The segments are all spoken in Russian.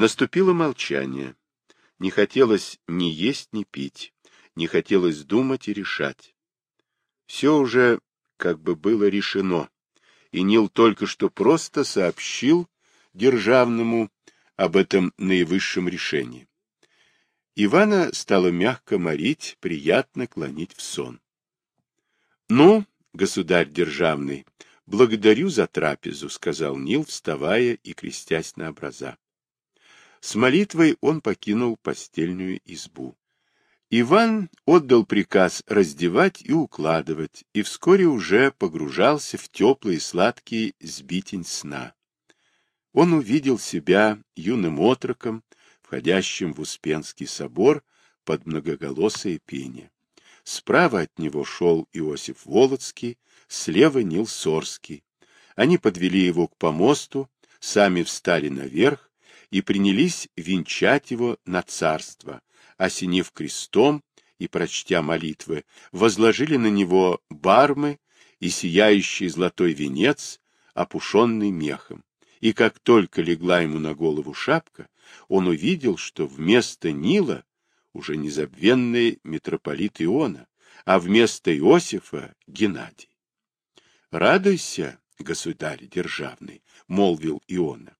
Наступило молчание. Не хотелось ни есть, ни пить, не хотелось думать и решать. Все уже как бы было решено, и Нил только что просто сообщил державному об этом наивысшем решении. Ивана стало мягко морить, приятно клонить в сон. — Ну, государь державный, благодарю за трапезу, — сказал Нил, вставая и крестясь на образа. С молитвой он покинул постельную избу. Иван отдал приказ раздевать и укладывать, и вскоре уже погружался в теплый и сладкий сбитень сна. Он увидел себя юным отроком, входящим в Успенский собор под многоголосое пение. Справа от него шел Иосиф Волоцкий, слева Нил Сорский. Они подвели его к помосту, сами встали наверх и принялись венчать его на царство, осенив крестом и, прочтя молитвы, возложили на него бармы и сияющий золотой венец, опушенный мехом. И как только легла ему на голову шапка, он увидел, что вместо Нила уже незабвенный митрополит Иона, а вместо Иосифа — Геннадий. «Радуйся, государь державный», — молвил Иона, —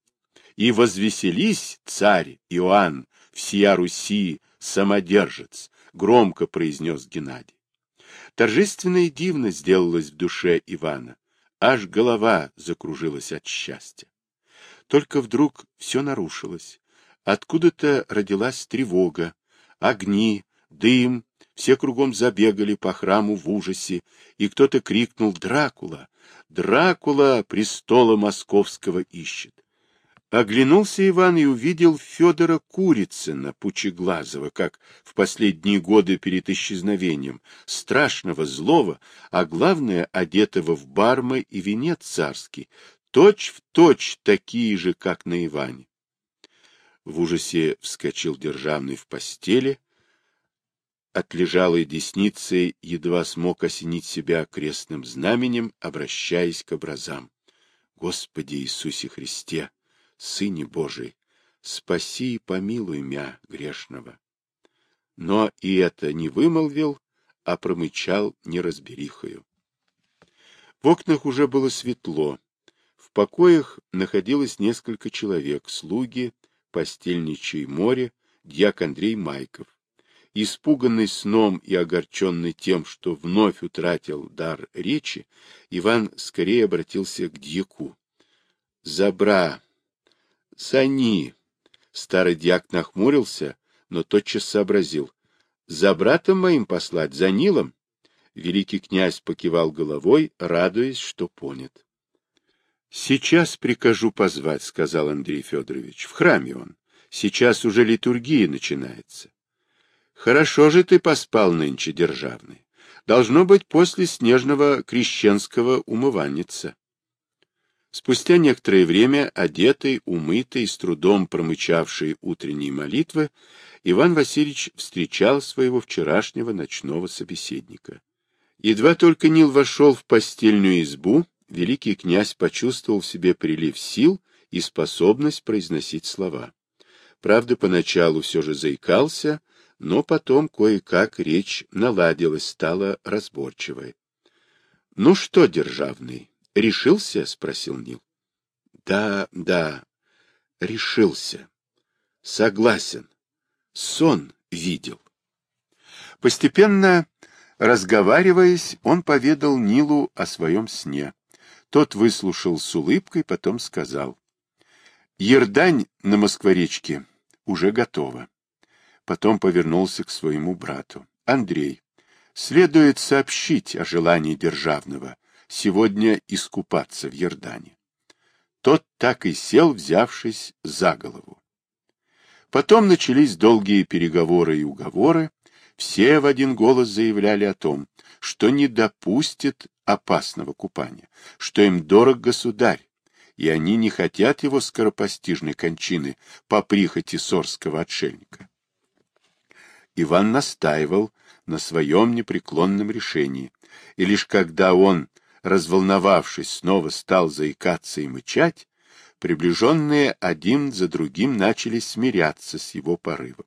«и возвеселись, царь Иоанн, всея Руси, самодержец», — громко произнес Геннадий. Торжественно и дивно сделалось в душе Ивана, аж голова закружилась от счастья. Только вдруг все нарушилось. Откуда-то родилась тревога, огни, дым, все кругом забегали по храму в ужасе, и кто-то крикнул «Дракула! Дракула престола московского ищет!» Оглянулся Иван и увидел Федора Курицына, Пучеглазого, как в последние годы перед исчезновением, страшного, злого, а главное, одетого в бармы и венец царский, точь в точь такие же, как на Иване. В ужасе вскочил державный в постели, от лежалой десницы едва смог осенить себя крестным знаменем, обращаясь к образам. Господи Иисусе Христе, Сыне Божий, спаси и помилуй мя грешного. Но и это не вымолвил, а промычал неразберихою. В окнах уже было светло. В покоях находилось несколько человек, слуги, постельничий море, дьяк Андрей Майков. Испуганный сном и огорченный тем, что вновь утратил дар речи, Иван скорее обратился к дьяку. — Забра! Сани! Старый дьяк нахмурился, но тотчас сообразил. — За братом моим послать, за Нилом? Великий князь покивал головой, радуясь, что понят. Сейчас прикажу позвать, сказал Андрей Федорович. В храме он. Сейчас уже литургия начинается. Хорошо же ты поспал нынче, державный. Должно быть после снежного крещенского умыванница. Спустя некоторое время, одетый, умытый, с трудом промычавший утренние молитвы, Иван Васильевич встречал своего вчерашнего ночного собеседника. Едва только Нил вошел в постельную избу, великий князь почувствовал в себе прилив сил и способность произносить слова. Правда, поначалу все же заикался, но потом кое-как речь наладилась, стала разборчивой. — Ну что, державный, решился? — спросил Нил. — Да, да, решился. Согласен. Сон видел. Постепенно, разговариваясь, он поведал Нилу о своем сне. Тот выслушал с улыбкой, потом сказал. Ердань на Москворечке уже готова. Потом повернулся к своему брату. Андрей, следует сообщить о желании Державного сегодня искупаться в Ердане. Тот так и сел, взявшись за голову. Потом начались долгие переговоры и уговоры. Все в один голос заявляли о том, что не допустит опасного купания, что им дорог государь, и они не хотят его скоропостижной кончины по прихоти сорского отшельника. Иван настаивал на своем непреклонном решении, и лишь когда он, разволновавшись, снова стал заикаться и мычать, приближенные один за другим начали смиряться с его порывом.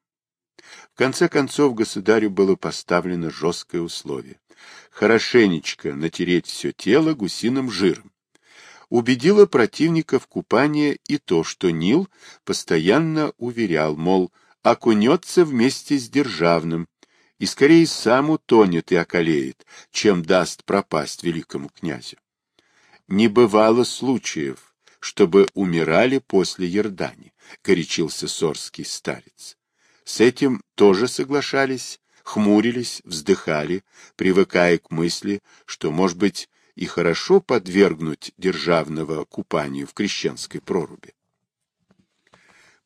В конце концов государю было поставлено жесткое условие — хорошенечко натереть все тело гусиным жиром. Убедило противников купания и то, что Нил постоянно уверял, мол, окунется вместе с Державным, и скорее сам утонет и околеет, чем даст пропасть великому князю. Не бывало случаев, чтобы умирали после Ердани, горячился сорский старец. С этим тоже соглашались, хмурились, вздыхали, привыкая к мысли, что, может быть, и хорошо подвергнуть державного купанию в крещенской проруби.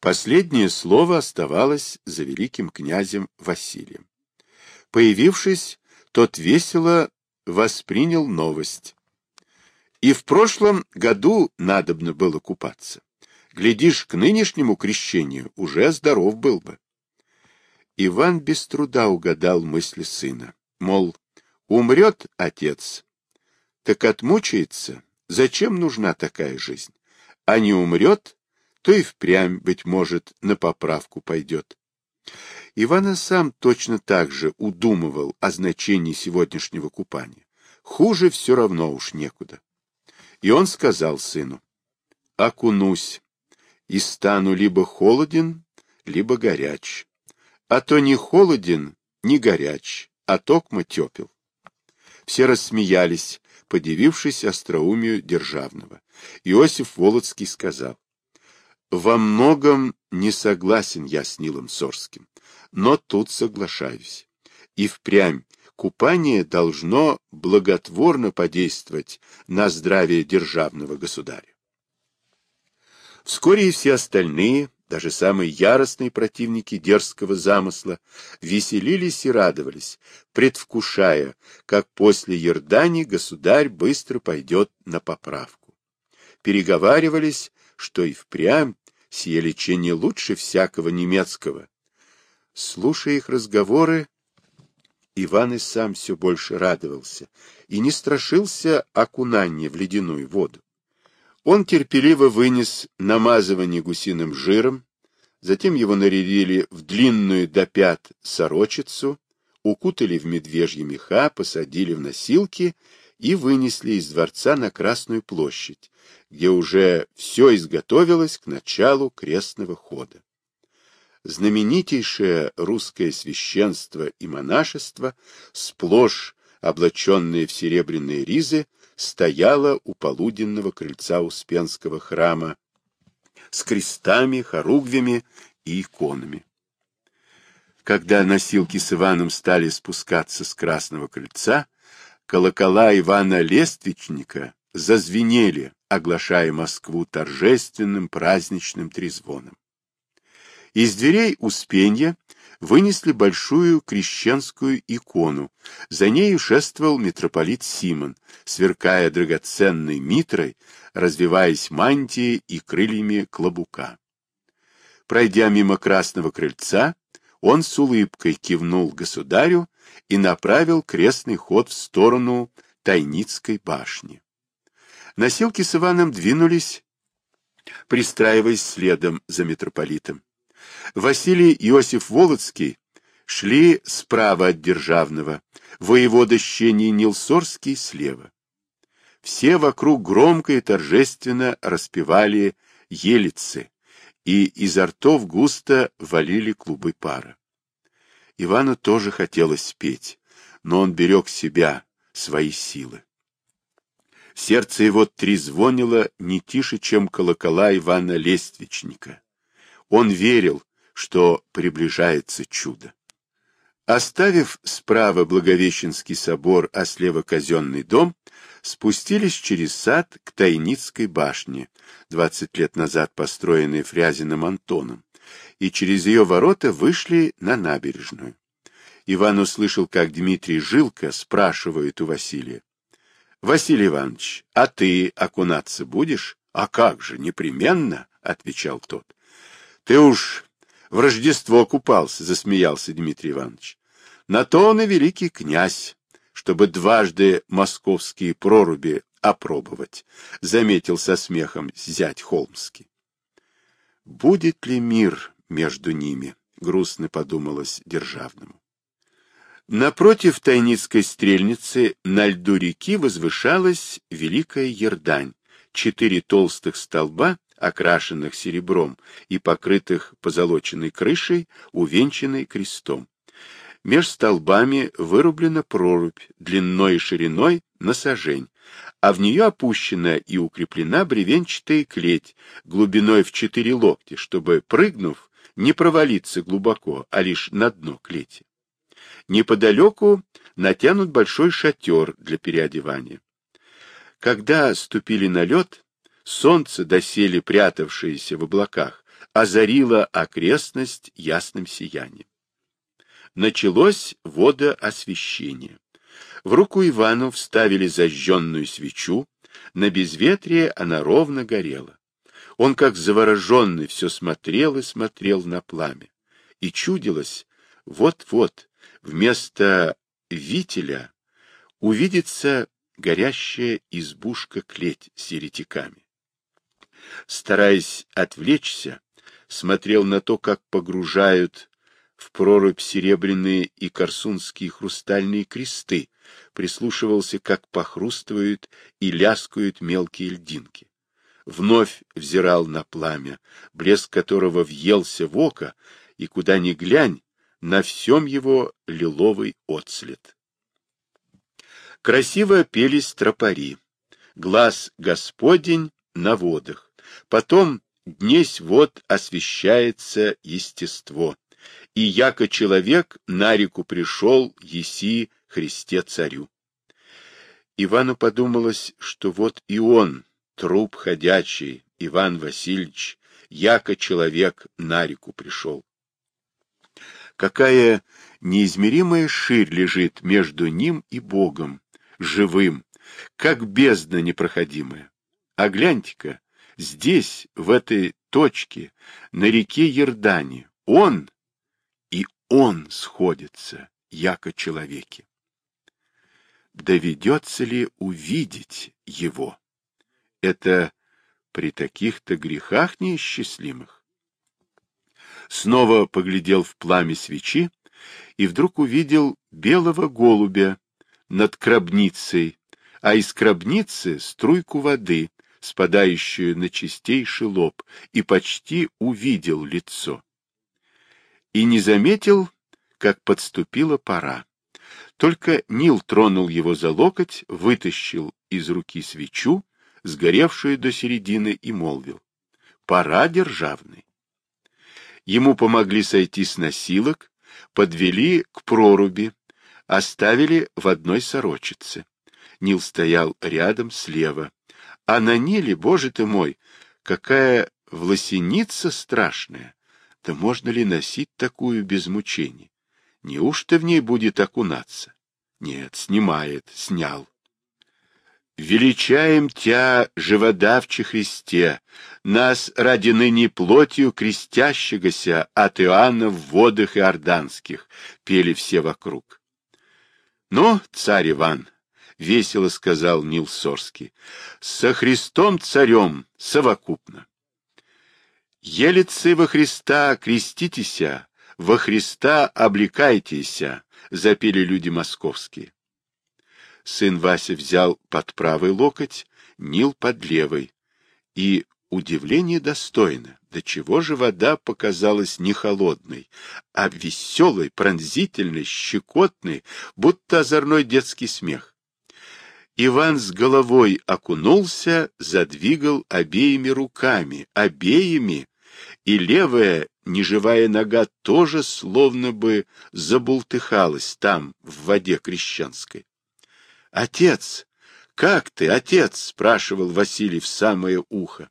Последнее слово оставалось за великим князем Василием. Появившись, тот весело воспринял новость. И в прошлом году надобно было купаться. Глядишь, к нынешнему крещению уже здоров был бы. Иван без труда угадал мысли сына. Мол, умрет отец, так отмучается, зачем нужна такая жизнь? А не умрет, то и впрямь, быть может, на поправку пойдет. Ивана сам точно так же удумывал о значении сегодняшнего купания. Хуже все равно уж некуда. И он сказал сыну, окунусь и стану либо холоден, либо горяч. А то не холоден, не горяч, а токмо тепел. Все рассмеялись, подивившись остроумию Державного. Иосиф Володский сказал, «Во многом не согласен я с Нилом Сорским, но тут соглашаюсь. И впрямь купание должно благотворно подействовать на здравие державного государя. Вскоре и все остальные, даже самые яростные противники дерзкого замысла, веселились и радовались, предвкушая, как после Ердани государь быстро пойдет на поправку. Переговаривались, что и впрямь сие лечение лучше всякого немецкого. Слушая их разговоры, Иван и сам все больше радовался и не страшился окунания в ледяную воду. Он терпеливо вынес намазывание гусиным жиром, затем его нарядили в длинную до пят сорочицу, укутали в медвежьи меха, посадили в носилки и вынесли из дворца на Красную площадь, где уже все изготовилось к началу крестного хода знаменитейшее русское священство и монашество, сплошь облаченные в серебряные ризы, стояло у полуденного крыльца Успенского храма с крестами, хоругвями и иконами. Когда носилки с Иваном стали спускаться с Красного крыльца, колокола Ивана Лествичника зазвенели, оглашая Москву торжественным праздничным трезвоном. Из дверей Успенья вынесли большую крещенскую икону. За нею шествовал митрополит Симон, сверкая драгоценной митрой, развиваясь мантией и крыльями клобука. Пройдя мимо красного крыльца, он с улыбкой кивнул государю и направил крестный ход в сторону Тайницкой башни. Носилки с Иваном двинулись, пристраиваясь следом за митрополитом. Василий Иосиф Волоцкий шли справа от Державного, воевода Щений Нилсорский слева. Все вокруг громко и торжественно распевали елицы, и изо ртов густо валили клубы пара. Ивану тоже хотелось петь, но он берег себя, свои силы. Сердце его трезвонило не тише, чем колокола Ивана Лествичника. Он верил, что приближается чудо. Оставив справа Благовещенский собор, а слева казенный дом, спустились через сад к Тайницкой башне, 20 лет назад построенной Фрязиным Антоном, и через ее ворота вышли на набережную. Иван услышал, как Дмитрий Жилко спрашивает у Василия. — Василий Иванович, а ты окунаться будешь? — А как же, непременно, — отвечал тот. — Ты уж в Рождество купался, — засмеялся Дмитрий Иванович. На то он и великий князь, чтобы дважды московские проруби опробовать, — заметил со смехом зять Холмский. Будет ли мир между ними? — грустно подумалось Державному. Напротив Тайницкой стрельницы на льду реки возвышалась Великая Ердань, четыре толстых столба, окрашенных серебром и покрытых позолоченной крышей, увенчанной крестом. Меж столбами вырублена прорубь длиной и шириной на сажень, а в нее опущена и укреплена бревенчатая клеть глубиной в четыре локти, чтобы, прыгнув, не провалиться глубоко, а лишь на дно клети. Неподалеку натянут большой шатер для переодевания. Когда ступили на лед, солнце, доселе прятавшееся в облаках, озарило окрестность ясным сиянием. Началось водоосвещение. В руку Ивану вставили зажженную свечу, на безветрие она ровно горела. Он, как завороженный, все смотрел и смотрел на пламя. И чудилось, вот-вот, вместо вителя увидится горящая избушка-клеть с еретиками. Стараясь отвлечься, смотрел на то, как погружают в прорубь серебряные и корсунские хрустальные кресты, прислушивался, как похрустывают и ляскают мелкие льдинки. Вновь взирал на пламя, блеск которого въелся в око, и куда ни глянь, на всем его лиловый отслед. Красиво пелись тропари. Глаз Господень на водах. Потом днесь вод освещается естество. И яко человек на реку пришел, еси Христе царю. Ивану подумалось, что вот и он, труп ходячий, Иван Васильевич, яко человек на реку пришел. Какая неизмеримая ширь лежит между ним и Богом, живым, как бездна непроходимая. А гляньте-ка, здесь, в этой точке, на реке Ердане, он и он сходится, яко человеки. Доведется ли увидеть его? Это при таких-то грехах неисчислимых? Снова поглядел в пламя свечи и вдруг увидел белого голубя над крабницей, а из крабницы струйку воды, спадающую на чистейший лоб, и почти увидел лицо. И не заметил, как подступила пора. Только Нил тронул его за локоть, вытащил из руки свечу, сгоревшую до середины, и молвил. Пора державный. Ему помогли сойти с носилок, подвели к проруби, оставили в одной сорочице. Нил стоял рядом слева. А на Ниле, боже ты мой, какая власеница страшная! Да можно ли носить такую без мучений? Неужто в ней будет окунаться? Нет, снимает, снял. Величаем Тя, живодавче Христе, нас ради ныне плотью крестящегося от Иоанна в водах иорданских, пели все вокруг. Но, царь Иван, — весело сказал Нил Сорский, — со Христом царем совокупно. Елицы во Христа креститеся, во Христа облекайтеся, запели люди московские. Сын Вася взял под правый локоть, Нил под левый. И удивление достойно, до чего же вода показалась не холодной, а веселой, пронзительной, щекотной, будто озорной детский смех. Иван с головой окунулся, задвигал обеими руками, обеими, и левая неживая нога тоже словно бы забултыхалась там, в воде крещенской. — Отец! Как ты, отец? — спрашивал Василий в самое ухо.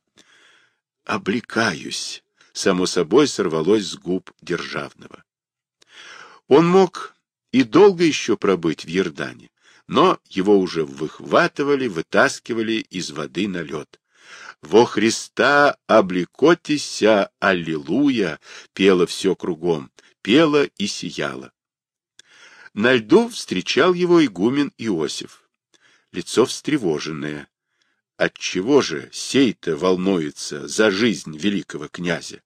— Облекаюсь, — само собой сорвалось с губ Державного. Он мог и долго еще пробыть в Ердане, но его уже выхватывали, вытаскивали из воды на лед. «Во Христа облекотися, аллилуйя!» пело все кругом, пело и сияло. На льду встречал его игумен Иосиф. Лицо встревоженное. отчего же сей-то волнуется за жизнь великого князя?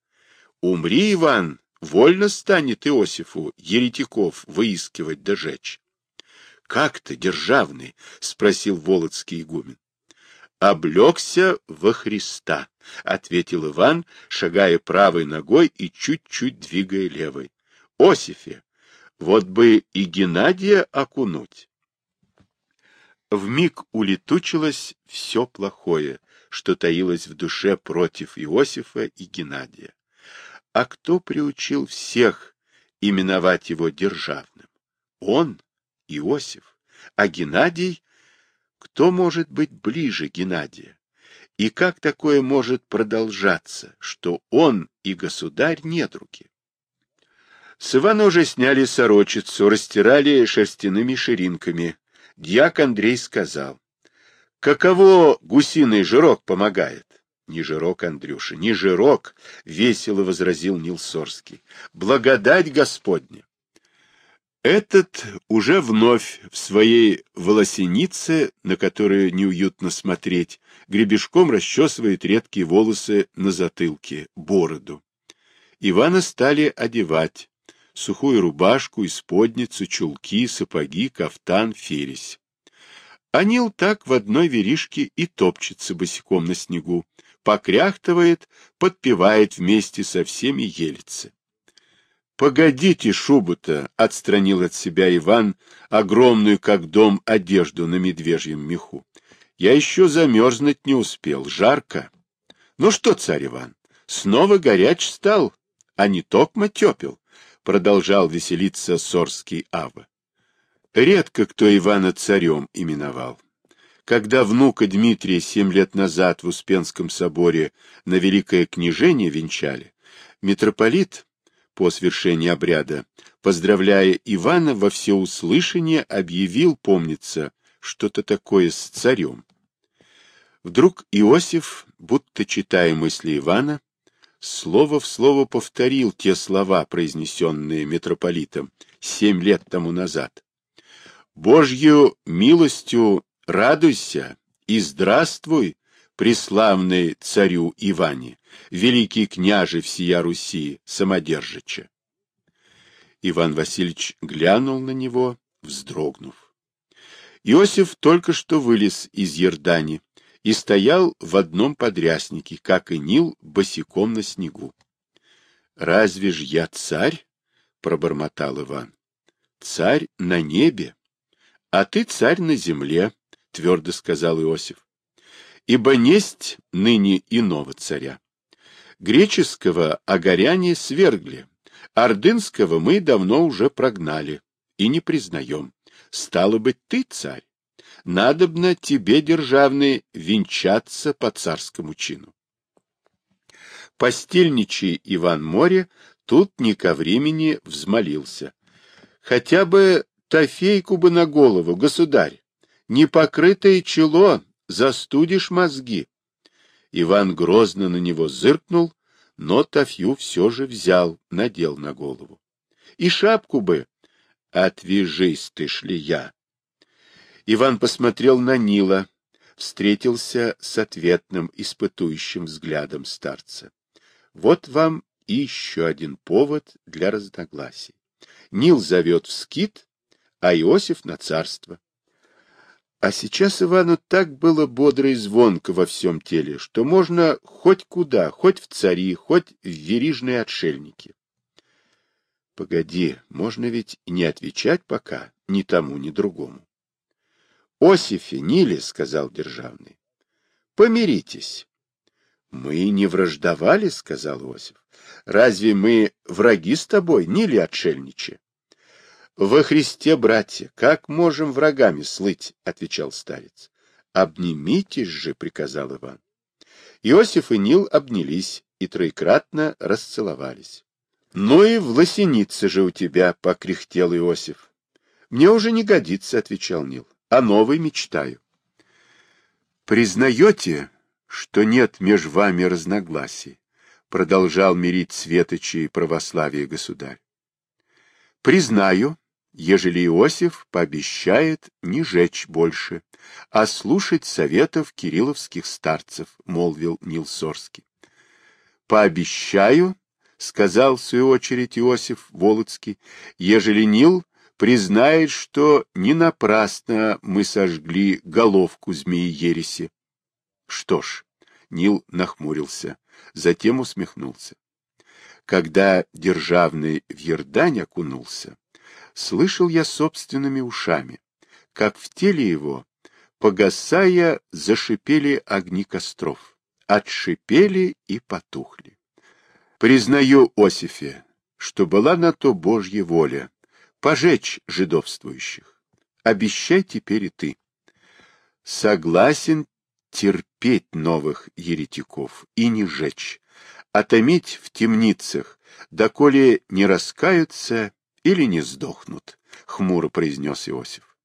Умри, Иван, вольно станет Иосифу еретиков выискивать да жечь. — Как ты, державный? — спросил Володский игумен. — Облегся во Христа, — ответил Иван, шагая правой ногой и чуть-чуть двигая левой. — Осифе, вот бы и Геннадия окунуть. В миг улетучилось все плохое, что таилось в душе против Иосифа и Геннадия. А кто приучил всех именовать его державным? Он, Иосиф, а Геннадий? Кто может быть ближе Геннадия? И как такое может продолжаться, что он и государь недруги? С Ивана уже сняли сорочицу, растирали шерстяными ширинками. Дьяк Андрей сказал, «Каково гусиный жирок помогает?» «Не жирок, Андрюша, не жирок», — весело возразил Нилсорский. «Благодать Господня». Этот уже вновь в своей волосенице, на которую неуютно смотреть, гребешком расчесывает редкие волосы на затылке, бороду. Ивана стали одевать сухую рубашку, исподницу, чулки, сапоги, кафтан, фересь. Анил так в одной веришке и топчется босиком на снегу, покряхтывает, подпевает вместе со всеми елицы. «Погодите, шубу-то!» — отстранил от себя Иван огромную, как дом, одежду на медвежьем меху. «Я еще замерзнуть не успел, жарко. Ну что, царь Иван, снова горяч стал, а не токмо тепел?» Продолжал веселиться Сорский Ава. Редко кто Ивана царем именовал. Когда внука Дмитрия семь лет назад в Успенском соборе на Великое княжение венчали, митрополит по свершении обряда, поздравляя Ивана во всеуслышание, объявил, помнится, что-то такое с царем. Вдруг Иосиф, будто читая мысли Ивана, слово в слово повторил те слова, произнесенные митрополитом семь лет тому назад. «Божью милостью радуйся и здравствуй, преславный царю Иване, великий княже всея Руси, самодержича». Иван Васильевич глянул на него, вздрогнув. Иосиф только что вылез из Ердани, и стоял в одном подряснике, как и Нил, босиком на снегу. — Разве ж я царь? — пробормотал Иван. — Царь на небе, а ты царь на земле, — твердо сказал Иосиф. — Ибо несть ныне иного царя. Греческого огоряне свергли, ордынского мы давно уже прогнали и не признаем. Стало быть, ты царь надобно тебе, державный, венчаться по царскому чину. Постельничий Иван Море тут не ко времени взмолился. Хотя бы тофейку бы на голову, государь, непокрытое чело, застудишь мозги. Иван грозно на него зыркнул, но Тафью все же взял, надел на голову. И шапку бы. Отвяжись ты, шлия, Иван посмотрел на Нила, встретился с ответным испытующим взглядом старца. Вот вам и еще один повод для разногласий. Нил зовет в скит, а Иосиф на царство. А сейчас Ивану так было бодро и звонко во всем теле, что можно хоть куда, хоть в цари, хоть в верижные отшельники. Погоди, можно ведь не отвечать пока ни тому, ни другому. Осифе, Ниле, — сказал Державный, — помиритесь. Мы не враждовали, — сказал Осиф. Разве мы враги с тобой, Ниле отшельниче? Во Христе, братья, как можем врагами слыть, — отвечал старец. Обнимитесь же, — приказал Иван. Иосиф и Нил обнялись и троекратно расцеловались. — Ну и в лосенице же у тебя, — покряхтел Иосиф. — Мне уже не годится, — отвечал Нил о новой мечтаю. Признаете, что нет меж вами разногласий? Продолжал мирить светочи и православие государь. Признаю, ежели Иосиф пообещает не жечь больше, а слушать советов кирилловских старцев, — молвил Нил Сорский. — Пообещаю, — сказал в свою очередь Иосиф Волоцкий, — ежели Нил признает, что не напрасно мы сожгли головку змеи Ереси. Что ж, Нил нахмурился, затем усмехнулся. Когда державный в Ердань окунулся, слышал я собственными ушами, как в теле его, погасая, зашипели огни костров, отшипели и потухли. Признаю, Осифе, что была на то Божья воля, пожечь жидовствующих. Обещай теперь и ты. Согласен терпеть новых еретиков и не жечь, а томить в темницах, доколе не раскаются или не сдохнут, — хмуро произнес Иосиф.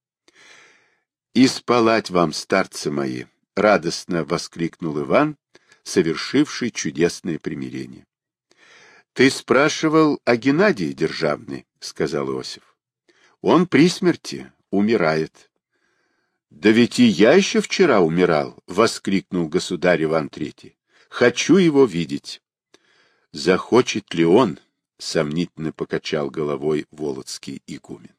— И спалать вам, старцы мои! — радостно воскликнул Иван, совершивший чудесное примирение. — Ты спрашивал о Геннадии Державной, — сказал Иосиф. — Он при смерти, умирает. — Да ведь и я еще вчера умирал, — воскликнул государь Иван Третий. — Хочу его видеть. — Захочет ли он? —— сомнительно покачал головой володский игумен.